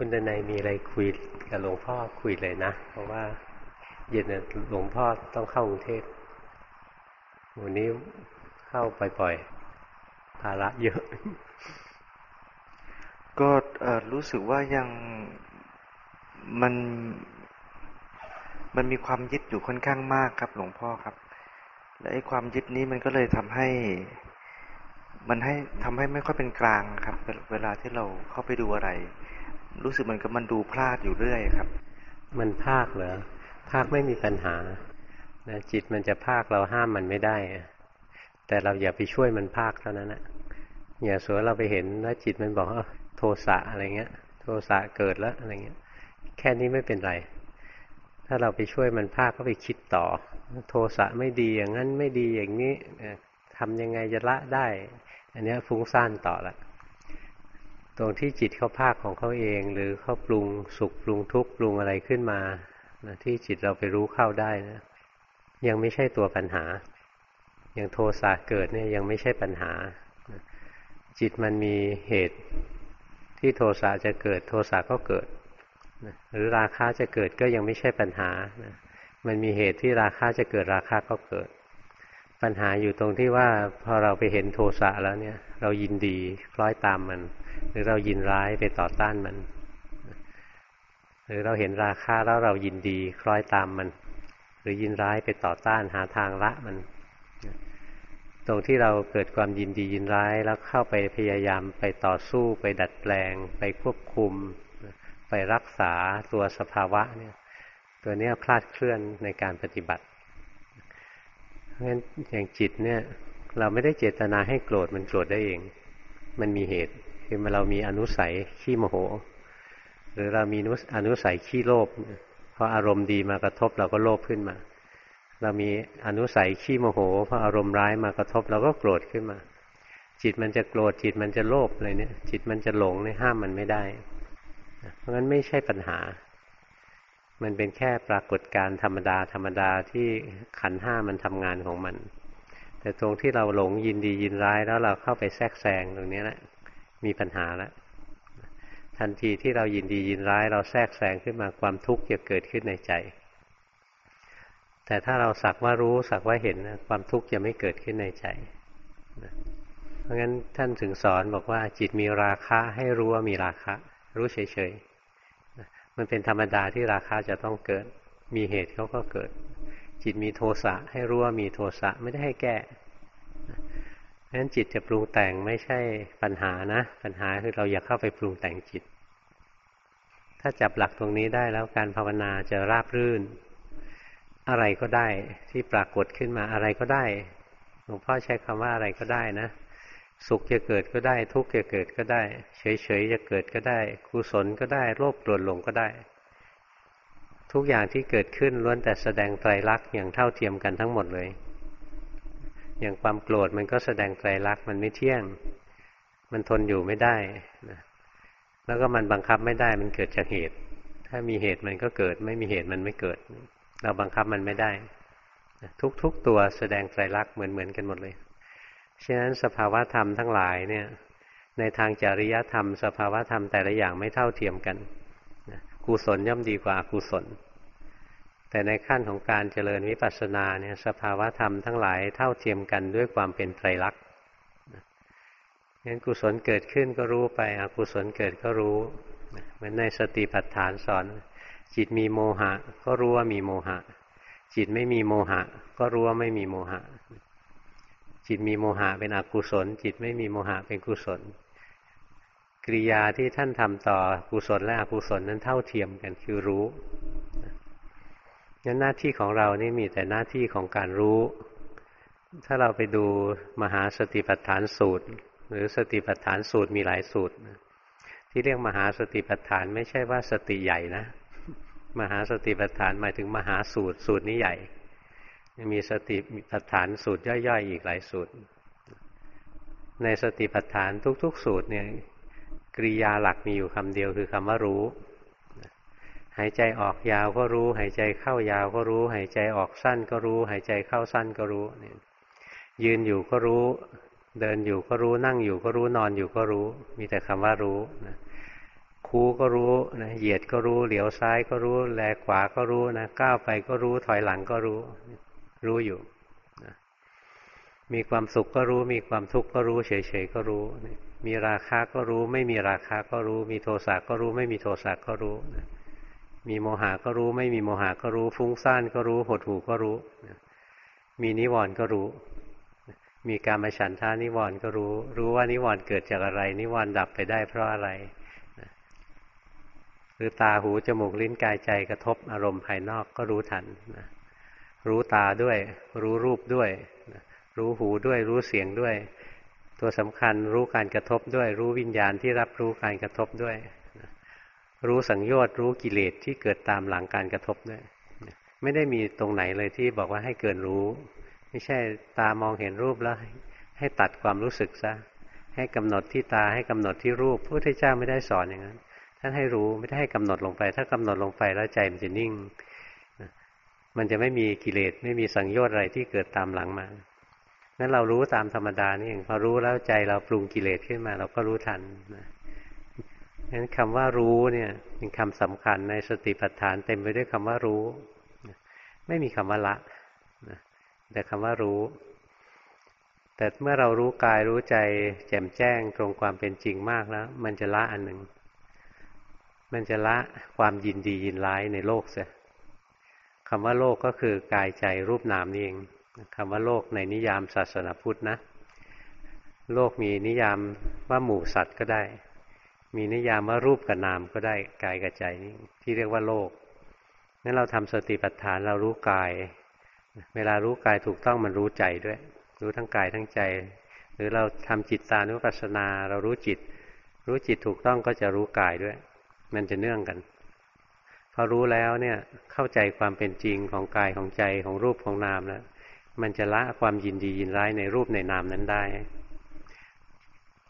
คุณดนัยมีอะไรคุยกับหลวงพ่อคุยเลยนะ เพราะว่า เย็นหลวงพ่อต้องเข้ากรุงเทพวันนี้เข้าปล่อยๆภาระเยอะ ก็รู้สึกว่ายังมัน มันมีความยึดอยู่ค่อนข้างมากครับ หลวงพ่อครับ และไอ้ความยึดนี้มันก็เลยทำให้ มันให้ทำให้ไม่ค่อยเป็นกลางครับ เวลาที่เราเข้าไปดูอะไร รู้สึกมันกับมันดูพลาดอยู่เรื่อยครับ มันภาคเหรอภาคไม่มีปัญหานะจิตมันจะภาคเราห้ามมันไม่ได้ แต่เราอย่าไปช่วยมันภาคเท่านั้นนะอย่าสวยเราไปเห็นแล้วจิตมันบอกว่าโทสะอะไรเงี้ย โทสะเกิดแล้วอะไรเงี้ย แค่นี้ไม่เป็นไร ถ้าเราไปช่วยมันภาคก็ไปคิดต่อ โทสะไม่ดีอย่างนั้นไม่ดีอย่างนี้ทำยังไงจะละได้ อันนี้ฟุ้งซ่านต่อละ ตรงที่จิตเขาภาคของเขาเอง หรือเขาปรุงสุขปรุงทุกข์ปรุงอะไรขึ้นมานะที่จิตเราไปรู้เข้าได้นะยังไม่ใช่ตัวปัญหา อย่างโทสะเกิดเนี่ยยังไม่ใช่ปัญหา จิตมันมีเหตุที่โทสะจะเกิด โทสะก็เกิด หรือราคะจะเกิดก็ยังไม่ใช่ปัญหา มันมีเหตุที่ราคะจะเกิดราคะก็เกิด ปัญหาอยู่ตรงที่ว่าพอเราไปเห็นโทสะแล้วเนี่ย เรายินดีคล้อยตามมัน หรือเรายินร้ายไปต่อต้านมัน หรือเราเห็นราคาแล้วเรายินดีคล้อยตามมัน หรือยินร้ายไปต่อต้านหาทางละมัน ตรงที่เราเกิดความยินดียินร้ายแล้วเข้าไปพยายามไปต่อสู้ ไปดัดแปลง ไปควบคุม ไปรักษาตัวสภาวะเนี่ยตัวนี้พลาดเคลื่อนในการปฏิบัติ เพราะฉะนั้นอย่างจิตเนี่ย เราไม่ได้เจตนาให้โกรธมันโกรธได้เอง มันมีเหตุคือเรามีอนุสัยขี้โมโห หรือเรามีอนุสัยขี้โลภพออารมณ์ดีมากระทบเราก็โลภขึ้นมา เรามีอนุสัยขี้โมโหพออารมณ์ร้ายมากระทบเราก็โกรธขึ้นมา จิตมันจะโกรธจิตมันจะโลภอะไรเนี่ย จิตมันจะหลงเนี่ยห้ามมันไม่ได้ เพราะงั้นไม่ใช่ปัญหา มันเป็นแค่ปรากฏการธรรมดาธรรมดาที่ขันห้ามันทำงานของมัน แต่ตรงที่เราหลงยินดียินร้ายแล้วเราเข้าไปแทรกแซงตรงนี้แหละมีปัญหาแล้วทันทีที่เรายินดียินร้าย เราแทรกแซงขึ้นมาความทุกข์จะเกิดขึ้นในใจ แต่ถ้าเราสักว่ารู้สักว่าเห็นความทุกข์จะไม่เกิดขึ้นในใจเพราะงั้นท่านถึงสอนบอกว่าจิตมีราคะให้รู้ว่ามีราคะ รู้เฉยๆ มันเป็นธรรมดาที่ราคะจะต้องเกิด มีเหตุเขาก็เกิด จิตมีโทสะให้รู้ว่ามีโทสะไม่ได้ให้แก้เพราะฉะนั้นจิตจะปรุงแต่งไม่ใช่ปัญหานะ ปัญหาคือเราอยากเข้าไปปรุงแต่งจิต ถ้าจับหลักตรงนี้ได้แล้วการภาวนาจะราบรื่น อะไรก็ได้ที่ปรากฏขึ้นมาอะไรก็ได้หลวงพ่อใช้คำว่าอะไรก็ได้นะ สุขจะเกิดก็ได้ ทุกข์จะเกิดก็ได้ เฉยๆจะเกิดก็ได้กุศลก็ได้โลภโกรธหลงก็ได้ ทุกอย่างที่เกิดขึ้นล้วนแต่แสดงไตรลักษณ์อย่างเท่าเทียมกันทั้งหมดเลย อย่างความโกรธมันก็แสดงไตรลักษณ์มันไม่เที่ยง มันทนอยู่ไม่ได้นะแล้วก็มันบังคับไม่ได้มันเกิดจากเหตุ ถ้ามีเหตุมันก็เกิด ไม่มีเหตุมันไม่เกิด เราบังคับมันไม่ได้ ทุกๆตัวแสดงไตรลักษณ์เหมือนๆกันหมดเลย ฉะนั้นสภาวะธรรมทั้งหลายเนี่ย ในทางจริยธรรม สภาวะธรรมแต่ละอย่างไม่เท่าเทียมกันกุศลย่อมดีกว่าอกุศล แต่ในขั้นของการเจริญวิปัสสนาเนี่ยสภาวะธรรมทั้งหลายเท่าเทียมกันด้วยความเป็นไตรลักษณ์งั้นกุศลเกิดขึ้นก็รู้ไปอกุศลเกิดก็รู้เหมือนในสติปัฏฐานสอน จิตมีโมหะ ก็รู้ว่ามีโมหะ จิตไม่มีโมหะ ก็รู้ว่าไม่มีโมหะ จิตมีโมหะเป็นอกุศล จิตไม่มีโมหะเป็นกุศลกิริยาที่ท่านทำต่อกุศลและอกุศลนั้นเท่าเทียมกันคือรู้งั้นหน้าที่ของเรานี่มีแต่หน้าที่ของการรู้ ถ้าเราไปดูมหาสติปัฏฐานสูตร หรือสติปัฏฐานสูตรมีหลายสูตร ที่เรียกมหาสติปัฏฐานไม่ใช่ว่าสติใหญ่นะ มหาสติปัฏฐานหมายถึงมหาสูตรสูตรนี้ใหญ่ มีสติปัฏฐานสูตรย่อยๆ อีกหลายสูตร ในสติปัฏฐานทุกๆ สูตรเนี่ยกริยาหลักมีอยู่คำเดียวคือคำว่ารู้ หายใจออกยาวก็รู้ หายใจเข้ายาวก็รู้ หายใจออกสั้นก็รู้ หายใจเข้าสั้นก็รู้เนี่ยยืนอยู่ก็รู้ เดินอยู่ก็รู้นั่งอยู่ก็รู้นอนอยู่ก็รู้ มีแต่คำว่ารู้นะคูก็รู้นะเหยียดก็รู้ เหลียวซ้ายก็รู้ แลขวาก็รู้นะก้าวไปก็รู้ถอยหลังก็รู้ รู้อยู่นะมีความสุขก็รู้ มีความทุกข์ก็รู้ เฉยๆก็รู้ มีราคาก็รู้ ไม่มีราคาก็รู้ มีโทสะก็รู้ ไม่มีโทสะก็รู้นะมีโมหะก็รู้ ไม่มีโมหะก็รู้ ฟุ้งซ่านก็รู้หดหู่ก็รู้นะมีนิวรณ์ก็รู้ มีการมาฉันทานิวรณ์ก็รู้ รู้ว่านิวรณ์เกิดจากอะไร นิวรณ์ดับไปได้เพราะอะไรหรือตาหูจมูกลิ้นกายใจกระทบอารมณ์ภายนอกก็รู้ทันนะ รู้ตาด้วย รู้รูปด้วย รู้หูด้วย รู้เสียงด้วย ตัวสำคัญรู้การกระทบด้วย รู้วิญญาณที่รับรู้การกระทบด้วย รู้สังโยชน์รู้กิเลสที่เกิดตามหลังการกระทบด้วย ไม่ได้มีตรงไหนเลยที่บอกว่าให้เกินรู้ ไม่ใช่ตามองเห็นรูปแล้ว ให้ตัดความรู้สึกซะให้กำหนดที่ตาให้กำหนดที่รูปพระพุทธเจ้าไม่ได้สอนอย่างนั้นท่านให้รู้ไม่ได้ให้กำหนดลงไป ถ้ากำหนดลงไปแล้วใจมันจะนิ่ง มันจะไม่มีกิเลสไม่มีสังโยชน์อะไรที่เกิดตามหลังมานั้นเรารู้ตามธรรมดานี่เองพอรู้แล้วใจเราปรุงกิเลสขึ้นมา เราก็รู้ทันนะนั้นคำว่ารู้เนี่ยเป็นคำสำคัญในสติปัฏฐานเต็มไปด้วยคำว่ารู้ ไม่มีคำว่าละแต่คำว่ารู้ แต่เมื่อเรารู้กายรู้ใจ แจ่มแจ้งตรงความเป็นจริงมากแล้ว มันจะละอันหนึ่ง มันจะละความยินดียินร้ายในโลกเสีย คำว่าโลกก็คือกายใจรูปนามนี่เองคำว่าโลกในนิยามศาสนาพุทธนะ โลกมีนิยามว่าหมู่สัตว์ก็ได้ มีนิยามว่ารูปกับนามก็ได้กายกับใจนี่ที่เรียกว่าโลกงั้นเราทำสติปัฏฐานเรารู้กาย เวลารู้กายถูกต้องมันรู้ใจด้วย รู้ทั้งกายทั้งใจ หรือเราทำจิตตานุปัสสนา เรารู้จิต รู้จิตถูกต้องก็จะรู้กายด้วย มันจะเนื่องกัน อรู้แล้วเนี่ยเข้าใจความเป็นจริงของกายของใจของรูปของนามแล้วมันจะละความยินดียินร้ายในรูปในนามนั้นได้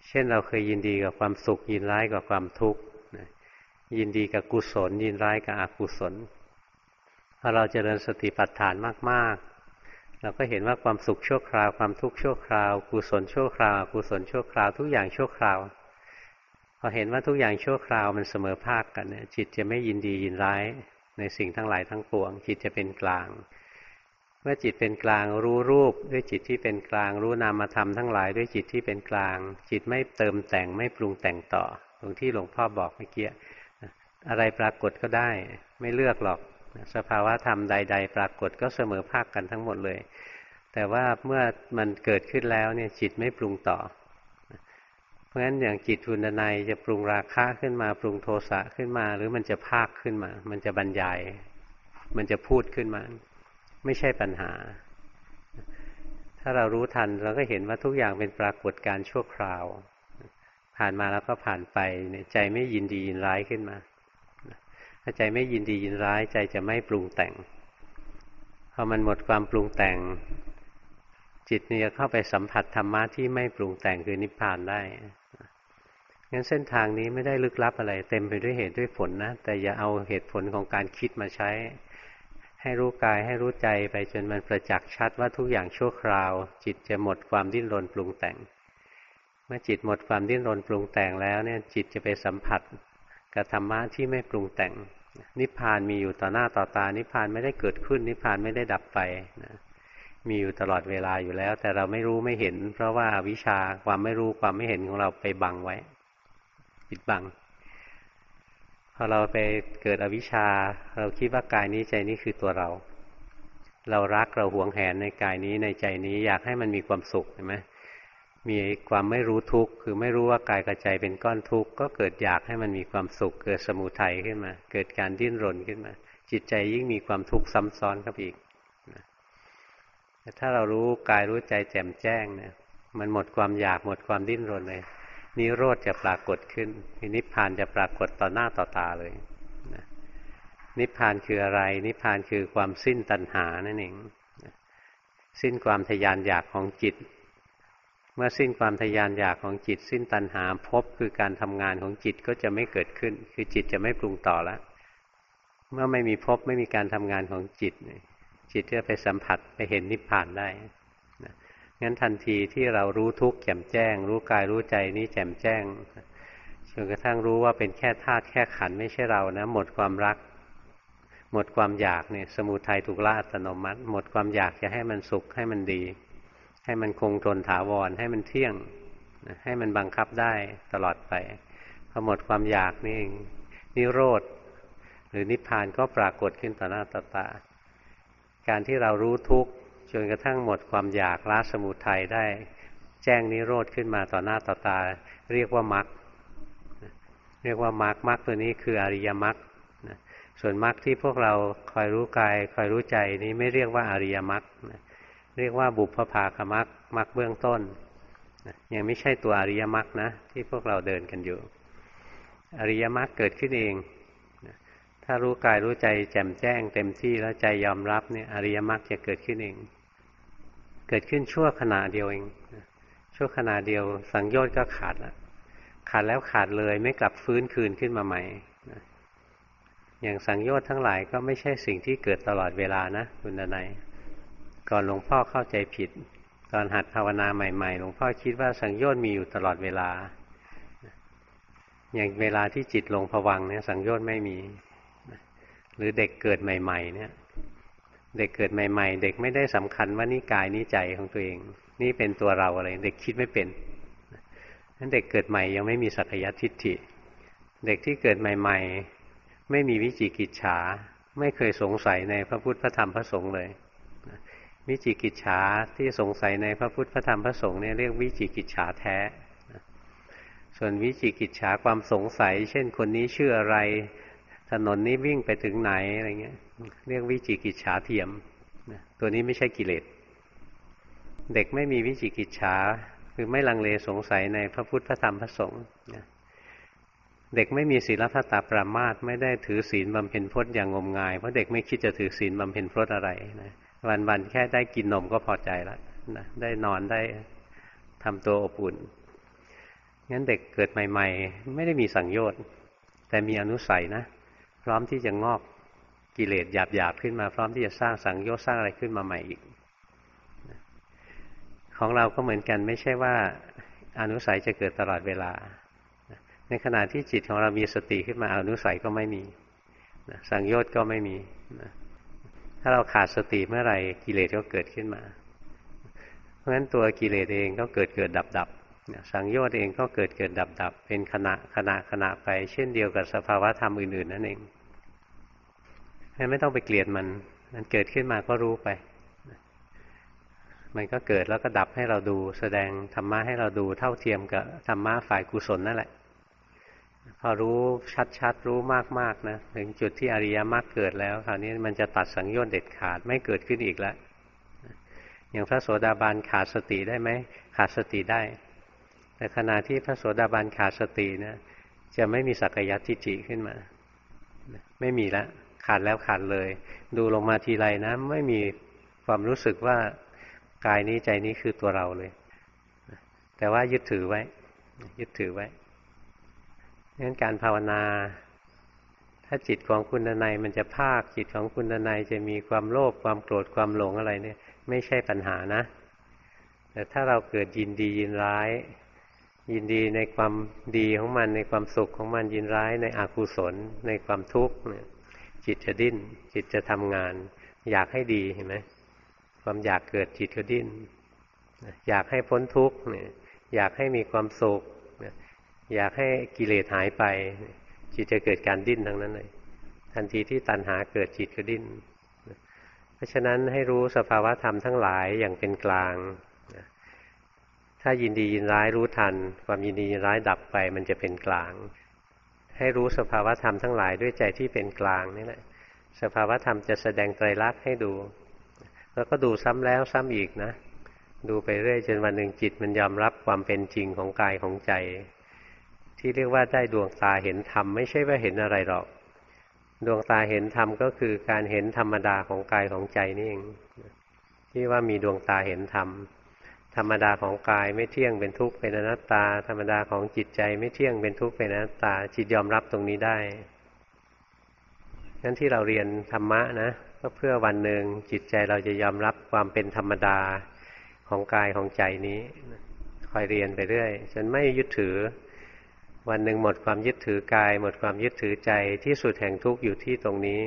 เช่นเราเคยยินดีกับความสุขยินร้ายกับความทุกข์ยินดีกับกุศล ยินร้ายกับอกุศลพอเราจเจริญสติปัฏฐานมากๆ เราก็เห็นว่าความสุขชั่วคราว ความทุกข์ชั่วคราว กุศลชั่วคราว กุศลชั่วคราวทุกอย่างชั่วคราว พอเห็นว่าทุกอย่างชั่วคราวมันเสมอภาคกันเนี่ยจิตจะไม่ยินดียินร้ายในสิ่งทั้งหลายทั้งปวง จิตจะเป็นกลาง เมื่อจิตเป็นกลางรู้รูปด้วยจิตที่เป็นกลาง รู้นามธรรมทั้งหลายด้วยจิตที่เป็นกลาง จิตไม่เติมแต่งไม่ปรุงแต่งต่อตรงที่หลวงพ่อบอกเมื่อกี้อะไรปรากฏก็ได้ ไม่เลือกหรอกสภาวะธรรมใด ๆ ปรากฏก็เสมอภาคกันทั้งหมดเลย แต่ว่าเมื่อมันเกิดขึ้นแล้วเนี่ยจิตไม่ปรุงต่อ เพราะฉะนั้นอย่างจิตทุนในจะปรุงราคะขึ้นมา ปรุงโทสะขึ้นมา หรือมันจะภาคขึ้นมา มันจะบรรยาย มันจะพูดขึ้นมา ไม่ใช่ปัญหา ถ้าเรารู้ทันเราก็เห็นว่าทุกอย่างเป็นปรากฏการชั่วคราว ผ่านมาแล้วก็ผ่านไปใจไม่ยินดียินร้ายขึ้นมาถ้าใจไม่ยินดียินร้าย ใจจะไม่ปรุงแต่งพอมันหมดความปรุงแต่งจิตนี่จะเข้าไปสัมผัสธรรมะที่ไม่ปรุงแต่งคือนิพพานได้ งั้นเส้นทางนี้ไม่ได้ลึกลับอะไร เต็มไปด้วยเหตุด้วยผลนะ แต่อย่าเอาเหตุผลของการคิดมาใช้ ให้รู้กายให้รู้ใจไปจนมันประจักษ์ชัดว่าทุกอย่างชั่วคราว จิตจะหมดความดิ้นรนปรุงแต่ง เมื่อจิตหมดความดิ้นรนปรุงแต่งแล้วเนี่ยจิตจะไปสัมผัสกับธรรมะที่ไม่ปรุงแต่ง นิพพานมีอยู่ต่อหน้าต่อตา นิพพานไม่ได้เกิดขึ้น นิพพานไม่ได้ดับไปนะมีอยู่ตลอดเวลาอยู่แล้ว แต่เราไม่รู้ไม่เห็น เพราะว่าวิชาความไม่รู้ความไม่เห็นของเราไปบังไว้ ปิดบัง พอเราไปเกิดอวิชชา เราคิดว่ากายนี้ใจนี้คือตัวเรา เรารักเราหวงแหนในกายนี้ในใจนี้อยากให้มันมีความสุขเห็นไหมมีความไม่รู้ทุกข์คือไม่รู้ว่ากายกับใจเป็นก้อนทุกข์ก็เกิดอยากให้มันมีความสุข เกิดสมุทัยขึ้นมา เกิดการดิ้นรนขึ้นมา จิตใจยิ่งมีความทุกข์ซ้ำซ้อนเข้าไปอีกถ้าเรารู้กายรู้ใจแจ่มแจ้งเนี่ยมันหมดความอยากหมดความดิ้นรนเลย นิโรธจะปรากฏขึ้นนิพพานจะปรากฏต่อหน้าต่อตาเลยนะนิพพานคืออะไร นิพพานคือความสิ้นตัณหานั่นเองสิ้นความทยานอยากของจิต เมื่อสิ้นความทยานอยากของจิต สิ้นตัณหาพบคือการทำงานของจิตก็จะไม่เกิดขึ้น คือจิตจะไม่ปรุงต่อแล้วเมื่อไม่มีพบไม่มีการทำงานของจิต จิตจะไปสัมผัสไปเห็นนิพพานได้ งั้นทันทีที่เรารู้ทุกข์แจ่มแจ้ง รู้กายรู้ใจนี้แจ่มแจ้งเช่นกระทั่งรู้ว่าเป็นแค่ธาตุแค่ขันไม่ใช่เรานะ หมดความรัก หมดความอยากเนี่ยสมุทัยถูกละอัตโนมัติ หมดความอยากจะให้มันสุขให้มันดี ให้มันคงทนถาวรให้มันเที่ยง ให้มันบังคับได้ตลอดไปพอหมดความอยากนี่เองนิโรธหรือนิพพานก็ปรากฏขึ้นต่อหน้าต่อตาการที่เรารู้ทุกข์ จนกระทั่งหมดความอยากละสมุทัยได้ แจ้งนิโรธขึ้นมาต่อหน้าต่อตา เรียกว่ามรรคเรียกว่ามรรคมรรคตัวนี้คืออริยมรรคส่วนมรรคที่พวกเราคอยรู้กาย คอยรู้ใจนี้ไม่เรียกว่าอริยมรรคเรียกว่าบุพภาคมรรคมรรคเบื้องต้นยังไม่ใช่ตัวอริยมรรคนะที่พวกเราเดินกันอยู่ อริยมรรคเกิดขึ้นเองถ้ารู้กายรู้ใจแจ่มแจ้งเต็มที่แล้วใจยอมรับเนี่ยอริยมรรคจะเกิดขึ้นเอง เกิดขึ้นชั่วขณะเดียวเองชั่วขณะเดียว สังโยชน์ก็ขาดล้วขาดแล้วขาดเลยไม่กลับฟื้นคืนขึ้นมาใหม่อย่างสังโยชน์ทั้งหลายก็ไม่ใช่สิ่งที่เกิดตลอดเวลานะคุณนายก่อนหลวงพ่อเข้าใจผิด ตอนหัดภาวนาใหม่ๆหลวงพ่อคิดว่าสังโยชน์มีอยู่ตลอดเวลา อย่างเวลาที่จิตลงผวังเนี่ยสังโยชน์ไม่มี หรือเด็กเกิดใหม่ ๆ เนี่ย เด็กเกิดใหม่ ๆ เด็กไม่ได้สำคัญว่านี่กายนี่ใจของตัวเอง นี่เป็นตัวเราอะไร เด็กคิดไม่เป็นนั้นเด็กเกิดใหม่ยังไม่มีสักยทิฏฐิ เด็กที่เกิดใหม่ ๆ ไม่มีวิจิกิจฉา ไม่เคยสงสัยในพระพุทธพระธรรมพระสงฆ์เลย วิจิกิจฉาที่สงสัยในพระพุทธพระธรรมพระสงฆ์เนี่ยเรียกวิจิกิจฉาแท้ ส่วนวิจิกิจฉาความสงสัย เช่นคนนี้ชื่ออะไร ถนนนี้วิ่งไปถึงไหนอะไรเงี้ย เรียกวิจิกิจฉาเทียมตัวนี้ไม่ใช่กิเลส เด็กไม่มีวิจิกิจฉาคือไม่ลังเลสงสัยในพระพุทธพระธรรมพระสงฆ์เด็กไม่มีศีลพัตตาปรามาตไม่ได้ถือศีลบำเพ็ญพจน์อย่างงมงาย เพราะเด็กไม่คิดจะถือศีลบำเพ็ญพจน์อะไรนะวันๆแค่ได้กินนมก็พอใจล้วนะได้นอนได้ทำตัวอบอุ่น งั้นเด็กเกิดใหม่ ๆ ไม่ได้มีสังโยชน์ แต่มีอนุสัยนะ พร้อมที่จะงอกกิเลสหยาบๆขึ้นมา พร้อมที่จะสร้างสังโยชน์สร้างอะไรขึ้นมาใหม่อีก ของเราก็เหมือนกันไม่ใช่ว่าอนุสัยจะเกิดตลอดเวลา ในขณะที่จิตของเรามีสติขึ้นมาอนุสัยก็ไม่มีสังโยชน์ก็ไม่มี ถ้าเราขาดสติเมื่อไหร่กิเลสก็เกิดขึ้นมา เพราะฉะนั้นตัวกิเลสเองก็เกิดเกิดดับดับ สังโยชน์เองก็เกิดเกิดดับดับเป็นขณะขณะขณะไป เช่นเดียวกับสภาวะธรรมอื่น ๆ นั่นเองไม่ต้องไปเกลียดมัน มันเกิดขึ้นมาก็รู้ไป มันก็เกิดแล้วก็ดับให้เราดู แสดงธรรมะให้เราดูเท่าเทียมกับธรรมะฝ่ายกุศลนั่นแหละ พอรู้ชัดๆรู้มากๆนะถึงจุดที่อริยมรรคเกิดแล้วคราวนี้มันจะตัดสังโยชน์เด็ดขาดไม่เกิดขึ้นอีกแล้วอย่างพระโสดาบันขาดสติได้ไหมขาดสติได้ แต่ขณะที่พระโสดาบันขาดสตินะจะไม่มีสักยะทิฏฐิขึ้นมา ไม่มีละขาดแล้วขาดเลย ดูลงมาทีไรนะ ไม่มีความรู้สึกว่ากายนี้ใจนี้คือตัวเราเลย แต่ว่ายึดถือไว้ ยึดถือไว้งั้นการภาวนา ถ้าจิตของคุณนายมันจะภาคจิตของคุณนายจะมีความโลภความโกรธความหลงอะไรเนี่ย ไม่ใช่ปัญหานะ แต่ถ้าเราเกิดยินดียินร้าย ยินดีในความดีของมันในความสุขของมันยินร้ายในอกุศล ในความทุกข์เนี่ยจิตจะดิ้น จิตจะทำงาน อยากให้ดีเห็นไหมความอยากเกิดจิตก็ดิ้น อยากให้พ้นทุกข์เนี่ยอยากให้มีความสุขอยากให้กิเลสหายไป จิตจะเกิดการดิ้นทั้งนั้นเลยทันทีที่ตัณหาเกิดจิตก็ดิ้น เพราะฉะนั้นให้รู้สภาวะธรรมทั้งหลายอย่างเป็นกลาง ถ้ายินดียินร้ายรู้ทัน ความยินดียินร้ายดับไป มันจะเป็นกลาง ให้รู้สภาวธรรมทั้งหลายด้วยใจที่เป็นกลางนี่แหละสภาวธรรมจะแสดงไตรลักษณ์ให้ดู แล้วก็ดูซ้ำแล้วซ้ำอีกนะ ดูไปเรื่อยจนวันหนึ่งจิตมันยอมรับความเป็นจริงของกายของใจ ที่เรียกว่าได้ดวงตาเห็นธรรมไม่ใช่ว่าเห็นอะไรหรอก ดวงตาเห็นธรรมก็คือการเห็นธรรมดาของกายของใจนี่เองที่ว่ามีดวงตาเห็นธรรม ธรรมดาของกายไม่เที่ยงเป็นทุกข์เป็นอนัตตา ธรรมดาของจิตใจไม่เที่ยงเป็นทุกข์เป็นอนัตตา จิตยอมรับตรงนี้ได้งั้นที่เราเรียนธรรมะนะก็เพื่อวันหนึ่งจิตใจเราจะยอมรับความเป็นธรรมดาของกายของใจนี้คอยเรียนไปเรื่อยจนไม่ยึดถือ วันหนึ่งหมดความยึดถือกาย หมดความยึดถือใจที่สุดแห่งทุกข์อยู่ที่ตรงนี้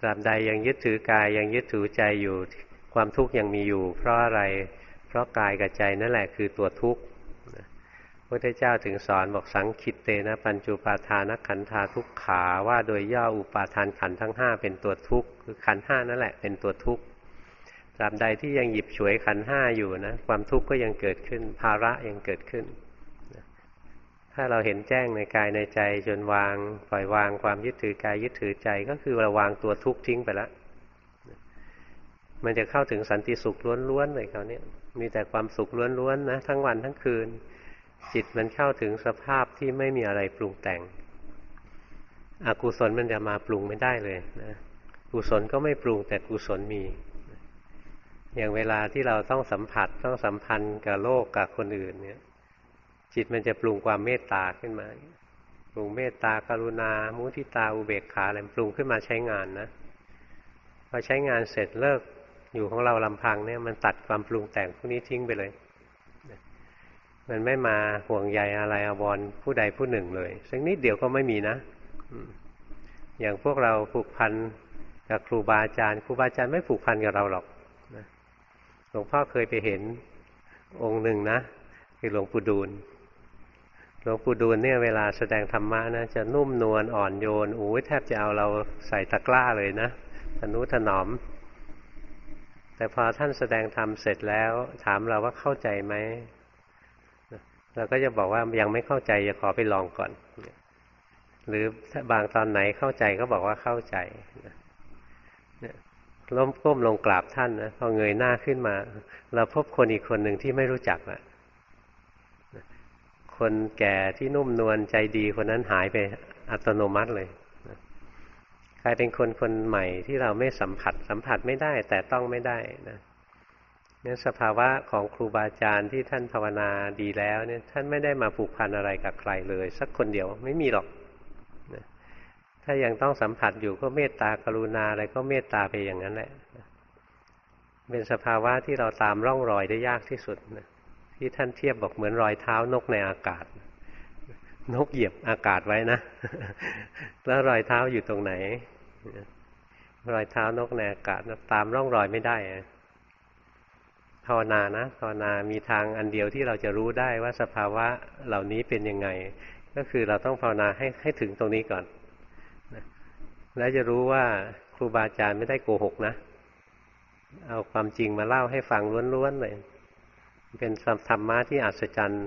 ตราบใดยังยึดถือกายยังยึดถือใจอยู่ความทุกข์ยังมีอยู่ เพราะอะไร ราะกายกับใจนั่นแหละคือตัวทุกข์พระพุทธเจ้าถึงสอนบอกสังคิตเตนะปัญจุปาทานขันธาทุกขาว่าโดยย่ออุปาทานขันทั้งห้าเป็นตัวทุกข์คือขันห้านั่นแหละเป็นตัวทุกข์ตราบใดที่ยังหยิบฉวยขันห้าอยู่นะความทุกข์ก็ยังเกิดขึ้น ภาระยังเกิดขึ้น ถ้าเราเห็นแจ้งในกายในใจจนวางปล่อยวางความยึดถือกายยึดถือใจก็คือเราวางตัวทุกข์ทิ้งไปแล้วมันจะเข้าถึงสันติสุขล้วนๆเลยคราวนี้ มีแต่ความสุขล้วนๆนะทั้งวันทั้งคืน จิตมันเข้าถึงสภาพที่ไม่มีอะไรปรุงแต่ง อกุศลมันจะมาปรุงไม่ได้เลยนะกุศลก็ไม่ปรุงแต่กุศลมี อย่างเวลาที่เราต้องสัมผัสต้องสัมพันธ์กับโลกกับคนอื่นเนี่ย จิตมันจะปรุงความเมตตาขึ้นมาปรุงเมตตากรุณา มุทิตาอุเบกขาอะไรปรุงขึ้นมาใช้งานนะพอใช้งานเสร็จเลิก อยู่ของเราลำพังเนี่ยมันตัดความปรุงแต่งพวกนี้ทิ้งไปเลย มันไม่มาห่วงใยอะไรอวรผู้ใดผู้หนึ่งเลยสักนิดเดียวก็ไม่มีนะอย่างพวกเราผูกพันกับครูบาอาจารย์ครูบาอาจารย์ไม่ผูกพันกับเราหรอกหลวงพ่อเคยไปเห็นองค์หนึ่งนะคือหลวงปู่ดูลหลวงปู่ดูลเนี่ยเวลาแสดงธรรมะนะจะนุ่มนวลอ่อนโยนโอ้ยแทบจะเอาเราใส่ตะกร้าเลยนะทนุถนอม แต่พอท่านแสดงธรรมเสร็จแล้ว ถามเราว่าเข้าใจไหมเราก็จะบอกว่ายังไม่เข้าใจจะขอไปลองก่อน หรือบางตอนไหนเข้าใจก็บอกว่าเข้าใจล้มก้มลงกราบท่านนะพอเงยหน้าขึ้นมา เราพบคนอีกคนหนึ่งที่ไม่รู้จักละคนแก่ที่นุ่มนวลใจดีคนนั้นหายไปอัตโนมัติเลย ลายเป็นคนคนใหม่ที่เราไม่สัมผัส สัมผัสไม่ได้แต่ต้องไม่ได้นะเนี่ยสภาวะของครูบาอาจารย์ที่ท่านภาวนาดีแล้วเนี่ยท่านไม่ได้มาผูกพันอะไรกับใครเลย สักคนเดียวไม่มีหรอกนะถ้ายังต้องสัมผัสอยู่ก็เมตตากรุณาอะไรก็เมตตาไปอย่างนั้นแหละเป็นสภาวะที่เราตามร่องรอยได้ยากที่สุดนะที่ท่านเทียบบอกเหมือนรอยเท้านกในอากาศ นกเหยียบอากาศไว้นะ แล้วรอยเท้าอยู่ตรงไหน รอยเท้านกในอากาศตามร่องรอยไม่ได้ภาวนานะภาวนามีทางอันเดียวที่เราจะรู้ได้ว่าสภาวะเหล่านี้เป็นยังไง ก็คือเราต้องภาวนาให้ให้ถึงตรงนี้ก่อนแล้วจะรู้ว่าครูบาอาจารย์ไม่ได้โกหกนะ เอาความจริงมาเล่าให้ฟังล้วนๆเลย เป็นธรรมะที่อัศจรรย์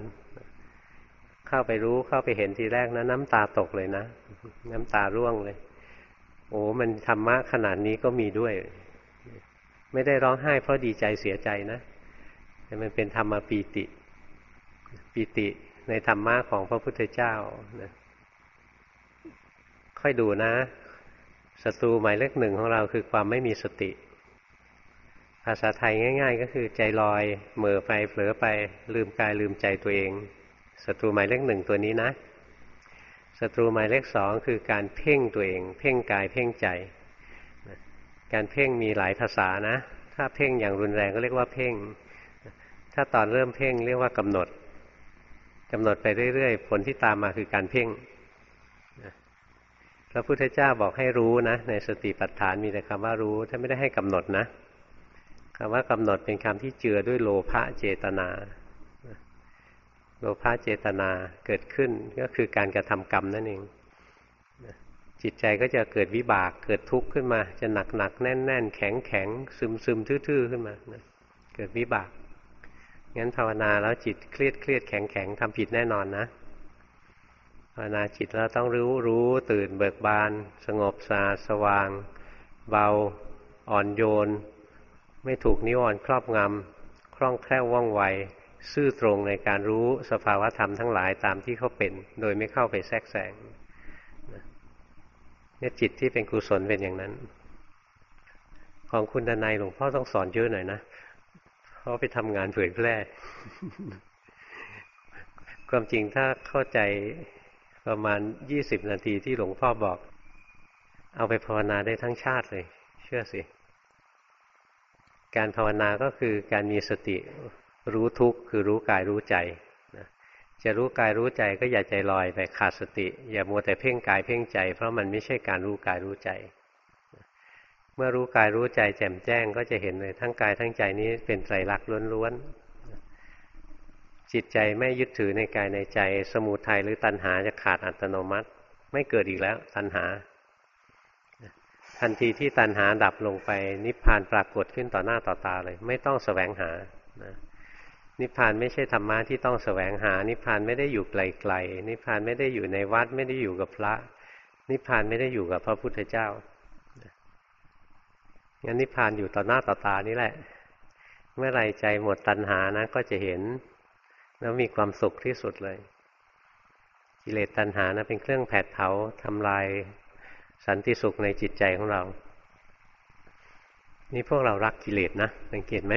เข้าไปรู้เข้าไปเห็นทีแรกนะ น้ำตาตกเลยนะ น้ำตาร่วงเลย โอ้มันธรรมะขนาดนี้ก็มีด้วย ไม่ได้ร้องไห้เพราะดีใจเสียใจนะ แต่มันเป็นธรรมปีติ ปีติในธรรมะของพระพุทธเจ้านะค่อยดูนะศัตรูหมายเลขหนึ่งของเราคือความไม่มีสติ ภาษาไทยง่าย ๆ ก็คือใจลอยเหม่อไปเผลอไปลืมกายลืมใจตัวเองศัตรูหมายเลขหนึ่งตัวนี้นะ ศัตรูหมายเลขสองคือการเพ่งตัวเอง เพ่งกายเพ่งใจการเพ่งมีหลายภาษานะ ถ้าเพ่งอย่างรุนแรงก็เรียกว่าเพ่ง ถ้าตอนเริ่มเพ่งเรียกว่ากำหนดกำหนดไปเรื่อยๆ ผลที่ตามมาคือการเพ่งพระพุทธเจ้าบอกให้รู้นะ ในสติปัฏฐานมีแต่คำว่ารู้ถ้าไม่ได้ให้กำหนดนะคำว่ากำหนดเป็นคำที่เจือด้วยโลภะเจตนา โลภะเจตนาเกิดขึ้นก็คือการกระทำกรรมนั่นเองจิตใจก็จะเกิดวิบากเกิดทุกข์ขึ้นมา จะหนักหนักแน่นแน่นแข็งแข็งซึมซึมทื่อๆขึ้นมาเกิดวิบากงั้นภาวนาแล้วจิตเครียดเครียดแข็งแข็งทำผิดแน่นอนนะภาวนาจิตแล้วต้องรู้รู้ตื่นเบิกบาน สงบสาสว่าง เบา อ่อนโยน ไม่ถูกนิวรณ์ครอบงำคล่องแคล่วว่องไว ซื่อตรงในการรู้สภาวธรรมทั้งหลายตามที่เขาเป็น โดยไม่เข้าไปแทรกแซงเนี่ยจิตที่เป็นกุศลเป็นอย่างนั้น ของคุณดนายหลวงพ่อต้องสอนเยอะหน่อยนะเพราะไปทำงานเผยแพร่ ความจริงถ้าเข้าใจประมาณยี่สิบนาทีที่หลวงพ่อบอก เอาไปภาวนาได้ทั้งชาติเลย เชื่อสิ การภาวนาก็คือการมีสติ รู้ทุกข์คือรู้กายรู้ใจนะจะรู้กายรู้ใจก็อย่าใจลอยไปขาดสติ อย่ามัวแต่เพ่งกายเพ่งใจ เพราะมันไม่ใช่การรู้กายรู้ใจ เมื่อรู้กายรู้ใจแจ่มแจ้งก็จะเห็นเลยทั้งกายทั้งใจนี้เป็นไตรลักษณ์ล้วนๆจิตใจไม่ยึดถือในกายในใจ สมุทัยหรือตัณหาจะขาดอัตโนมัติ ไม่เกิดอีกแล้วตัณหาทันทีที่ตัณหาดับลงไปนิพพานปรากฏขึ้นต่อหน้าต่อตาเลย ไม่ต้องแสวงหานะ นิพพานไม่ใช่ธรรมะที่ต้องแสวงหา นิพพานไม่ได้อยู่ไกลๆนิพพานไม่ได้อยู่ในวัดไม่ได้อยู่กับพระ นิพพานไม่ได้อยู่กับพระพุทธเจ้างั้นนิพพานอยู่ต่อหน้าต่อตานี่แหละ เมื่อไรใจหมดตัณหานะก็จะเห็น แล้วมีความสุขที่สุดเลย กิเลสตัณหานะเป็นเครื่องแผดเผาทำลายสันติสุขในจิตใจของเรา นี่พวกเรารักกิเลสนะสังเกตไหม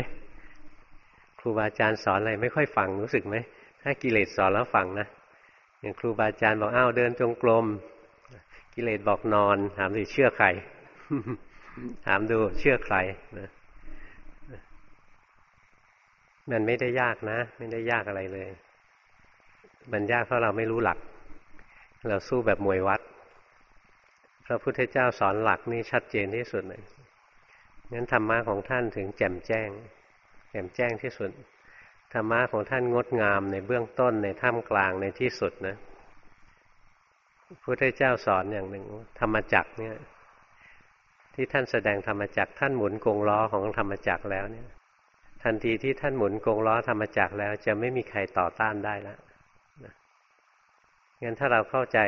ครูบาอาจารย์สอนอะไรไม่ค่อยฟังรู้สึกไหมถ้ากิเลสสอนแล้วฟังนะอย่างครูบาอาจารย์บอกอ้าวเดินจงกรมกิเลสบอกนอน ถามสิเชื่อใคร ถามดูเชื่อใครนะมันไม่ได้ยากนะ ไม่ได้ยากอะไรเลย มันยากเพราะเราไม่รู้หลัก เราสู้แบบมวยวัดพระพุทธเจ้าสอนหลักนี่ชัดเจนที่สุดเลยงั้นธรรมะของท่านถึงแจ่มแจ้ง แจ่มแจ้งที่สุดธรรมะของท่านงดงามในเบื้องต้นในท่ามกลางในที่สุดนะพระพุทธเจ้าสอนอย่างหนึ่ง ธรรมจักเนี่ย ที่ท่านแสดงธรรมจักท่านหมุนกงล้อของธรรมจักแล้วเนี่ย ทันทีที่ท่านหมุนกงล้อธรรมจักแล้ว จะไม่มีใครต่อต้านได้แล้วงั้นถ้าเราเข้าใจ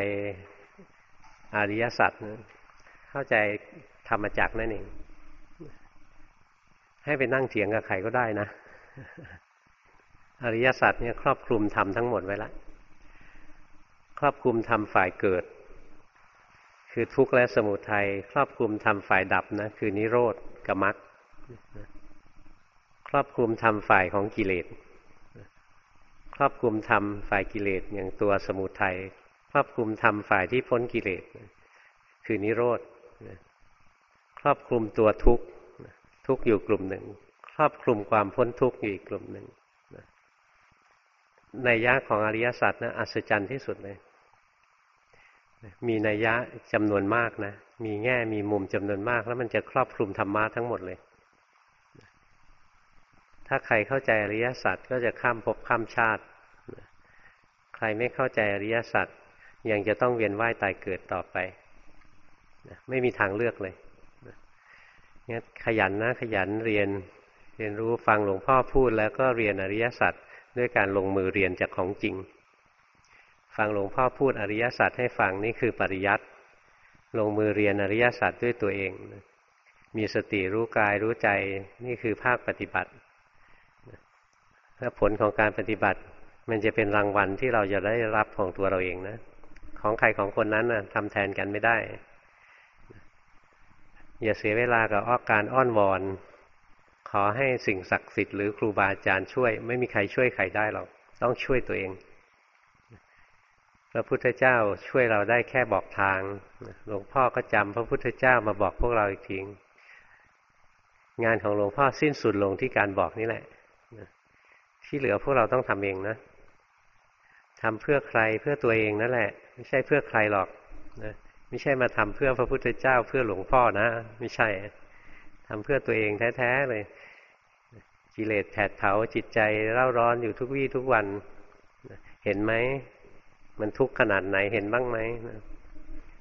อริยสัจเข้าใจธรรมจักนั่นเอง ให้ไปนั่งเถียงกับใครก็ได้นะ อริยสัจเนี่ยครอบคลุมธรรมทั้งหมดไว้ละ ครอบคลุมธรรมฝ่ายเกิด คือทุกข์และสมุทัยครอบคลุมธรรมฝ่ายดับนะคือนิโรธกับมรรคครอบคลุมธรรมฝ่ายของกิเลสครอบคลุมธรรมฝ่ายกิเลสอย่างตัวสมุทัยครอบคลุมธรรมฝ่ายที่พ้นกิเลสคือนิโรธครอบคลุมตัวทุกข์ ทุกข์อยู่กลุ่มหนึ่ง ครอบคลุมความพ้นทุกข์อยู่อีกกลุ่มหนึ่งในยะของอริยสัจนะอัศจรรย์ที่สุดเลย มีนัยยะจำนวนมากนะ มีแง่มีมุมจำนวนมาก แล้วมันจะครอบคลุมธรรมะทั้งหมดเลย ถ้าใครเข้าใจอริยสัจก็จะข้ามภพข้ามชาติ ใครไม่เข้าใจอริยสัจยังจะต้องเวียนว่ายตายเกิดต่อไป ไม่มีทางเลือกเลย งั้นขยันนะขยันเรียนเรียนรู้ฟังหลวงพ่อพูด แล้วก็เรียนอริยสัจด้วยการลงมือเรียนจากของจริง ฟังหลวงพ่อพูดอริยสัจให้ฟังนี่คือปริยัติลงมือเรียนอริยสัจด้วยตัวเอง มีสติรู้กายรู้ใจนี่คือภาคปฏิบัติและผลของการปฏิบัติ มันจะเป็นรางวัลที่เราจะได้รับของตัวเราเองนะ ของใครของคนนั้นนะทำแทนกันไม่ได้ อย่าเสียเวลากับอ้อการอ้อนวอน ขอให้สิ่งศักดิ์สิทธิ์หรือครูบาอาจารย์ช่วย ไม่มีใครช่วยใครได้หรอกต้องช่วยตัวเองพระพุทธเจ้าช่วยเราได้แค่บอกทางหลวงพ่อก็จำพระพุทธเจ้ามาบอกพวกเราอีกทีงานของหลวงพ่อสิ้นสุดลงที่การบอกนี่แหละที่เหลือพวกเราต้องทำเองนะทำเพื่อใครเพื่อตัวเองนั่นแหละ ไม่ใช่เพื่อใครหรอกนะ ไม่ใช่มาทำเพื่อพระพุทธเจ้าเพื่อหลวงพ่อนะ ไม่ใช่ทำเพื่อตัวเองแท้ๆเลยกิเลสแผดเผาจิตใจเร่าร้อนอยู่ทุกวี่ทุกวันเห็นไหมมันทุกข์ขนาดไหนเห็นบ้างไหม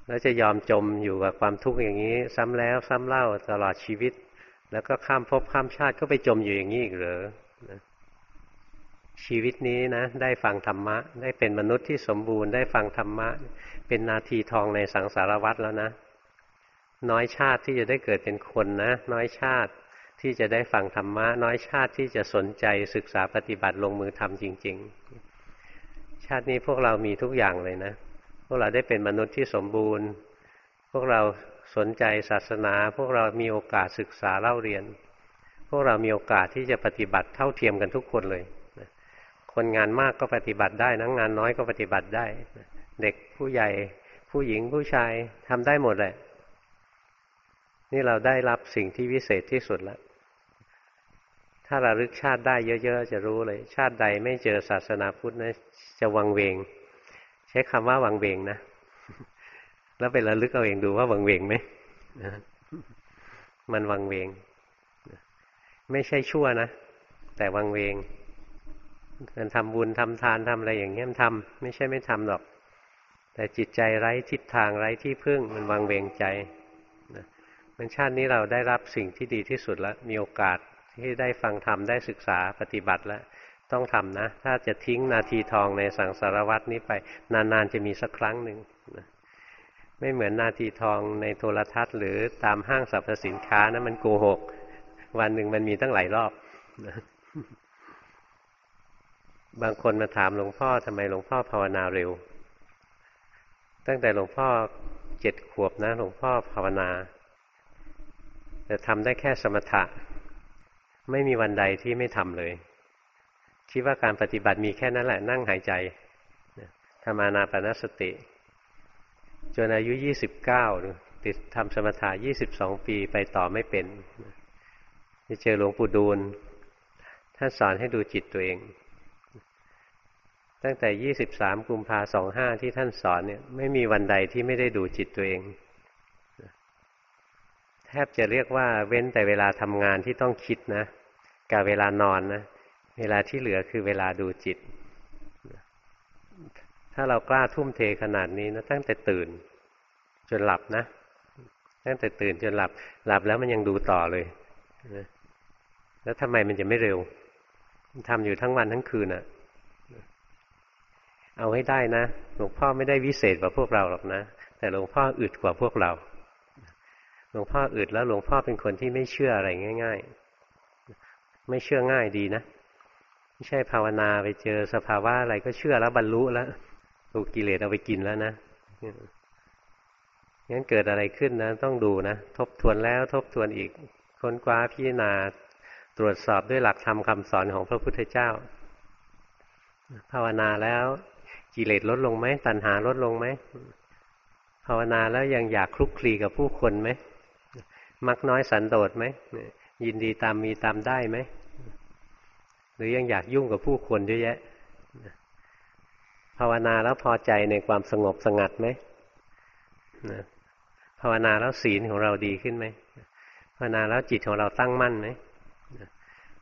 แล้วจะยอมจมอยู่กับความทุกข์อย่างนี้ ซ้ำแล้วซ้ำเล่าตลอดชีวิต แล้วก็ข้ามภพข้ามชาติก็ไปจมอยู่อย่างนี้อีกเหรอชีวิตนี้นะ ได้ฟังธรรมะ ได้เป็นมนุษย์ที่สมบูรณ์ได้ฟังธรรมะ เป็นนาทีทองในสังสารวัตรแล้วนะ น้อยชาติที่จะได้เกิดเป็นคนนะ น้อยชาติที่จะได้ฟังธรรมะ น้อยชาติที่จะสนใจศึกษาปฏิบัติลงมือทำจริง ๆ ชาตินี้พวกเรามีทุกอย่างเลยนะ พวกเราได้เป็นมนุษย์ที่สมบูรณ์ พวกเราสนใจศาสนา พวกเรามีโอกาสศึกษาเล่าเรียน พวกเรามีโอกาสที่จะปฏิบัติเท่าเทียมกันทุกคนเลย คนงานมากก็ปฏิบัติได้นะงานน้อยก็ปฏิบัติได้ เด็กผู้ใหญ่ ผู้หญิงผู้ชายทำได้หมดเลยนี่เราได้รับสิ่งที่วิเศษที่สุดแล้ว ถ้าระลึกชาติได้เยอะ ๆ จะรู้เลย ชาติใดไม่เจอศาสนาพุทธนะจะวังเวง ใช้คำว่าวังเวงนะ แล้วไประลึกเอาเองดูว่าวังเวงไหมมันวังเวง ไม่ใช่ชั่วนะ แต่วังเวงการทำบุญทำทานทำอะไรอย่างเงี้ยมันทำไม่ใช่ไม่ทำหรอก แต่จิตใจไร้ทิศทางไร้ที่พึ่งมันวังเวงใจนะมันชาตินี้เราได้รับสิ่งที่ดีที่สุดแล้ว มีโอกาสที่ได้ฟังธรรมได้ศึกษาปฏิบัติแล้ว ต้องทำนะ ถ้าจะทิ้งนาทีทองในสังสารวัตนี้ไป นานๆจะมีสักครั้งหนึ่งนะไม่เหมือนนาทีทองในโทรทัศน์ หรือตามห้างสรรพสินค้านะมันโกหก วันหนึ่งมันมีตั้งหลายรอบบางคนมาถามหลวงพ่อทำไมหลวงพ่อภาวนาเร็ว ตั้งแต่หลวงพ่อเจ็ดขวบนะหลวงพ่อภาวนา แต่ทำได้แค่สมถะ ไม่มีวันใดที่ไม่ทำเลย คิดว่าการปฏิบัติมีแค่นั้นแหละ นั่งหายใจทำอานาปนสติ จนอายุยี่สิบเก้าติดทำสมถะยี่สิบสองปีไปต่อไม่เป็นไปเจอหลวงปู่ดูลท่านสอนให้ดูจิตตัวเอง ตั้งแต่ยี่สิบสามกุมภาสองห้าที่ท่านสอนเนี่ย ไม่มีวันใดที่ไม่ได้ดูจิตตัวเอง แทบจะเรียกว่าเว้นแต่เวลาทำงานที่ต้องคิดนะกับเวลานอนนะ เวลาที่เหลือคือเวลาดูจิต ถ้าเรากล้าทุ่มเทขนาดนี้นะตั้งแต่ตื่น จนหลับนะ ตั้งแต่ตื่นจนหลับ หลับแล้วมันยังดูต่อเลยแล้วทำไมมันจะไม่เร็วทำอยู่ทั้งวันทั้งคืนอะ่ะ เอาให้ได้นะ หลวงพ่อไม่ได้วิเศษกว่าพวกเราหรอกนะ แต่หลวงพ่ออึดกว่าพวกเรา หลวงพ่ออึดแล้วหลวงพ่อเป็นคนที่ไม่เชื่ออะไรง่าย ๆ ไม่เชื่อง่ายดีนะ ไม่ใช่ภาวนาไปเจอสภาวะอะไรก็เชื่อแล้วบรรลุแล้วถูกกิเลสเอาไปกินแล้วนะงั้นเกิดอะไรขึ้นนะ ต้องดูนะ ทบทวนแล้วทบทวนอีก ค้นคว้าพิจารณาตรวจสอบด้วยหลักธรรมคาสอนของพระพุทธเจ้า ภาวนาแล้ว กิเลสลดลงไหมตัณหาลดลงไหมภาวนาแล้วยังอยากคลุกคลีกับผู้คนไหมมักน้อยสันโดษไหมยินดีตามมีตามได้ไหมหรือยังอยากยุ่งกับผู้คนเยอะแยะภาวนาแล้วพอใจในความสงบสงัดไหมภาวนาแล้วศีลของเราดีขึ้นไหมภาวนาแล้วจิตของเราตั้งมั่นไหม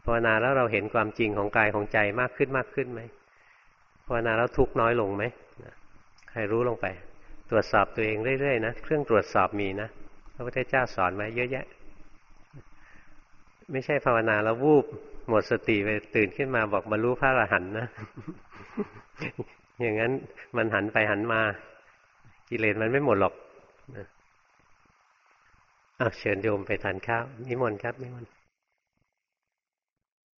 ภาวนาแล้วเราเห็นความจริงของกายของใจมากขึ้นมากขึ้นไหมาวนาแล้วทุกน้อยลงไหมให้รู้ลงไป ตรวจสอบตัวเองเรื่อยๆนะเครื่องตรวจสอบมีนะพระพุทธเจ้าสอนไว้เยอะแยะ ไม่ใช่ภาวนาแล้ววูบหมดสติไปตื่นขึ้นมาบอกบรรลุพระอรหันต์นะ อย่างนั้นมันหันไปหันมา กิเลสมันไม่หมดหรอกอ้าเชิญโยมไปทานข้าวนิมนต์ครับนิมนต์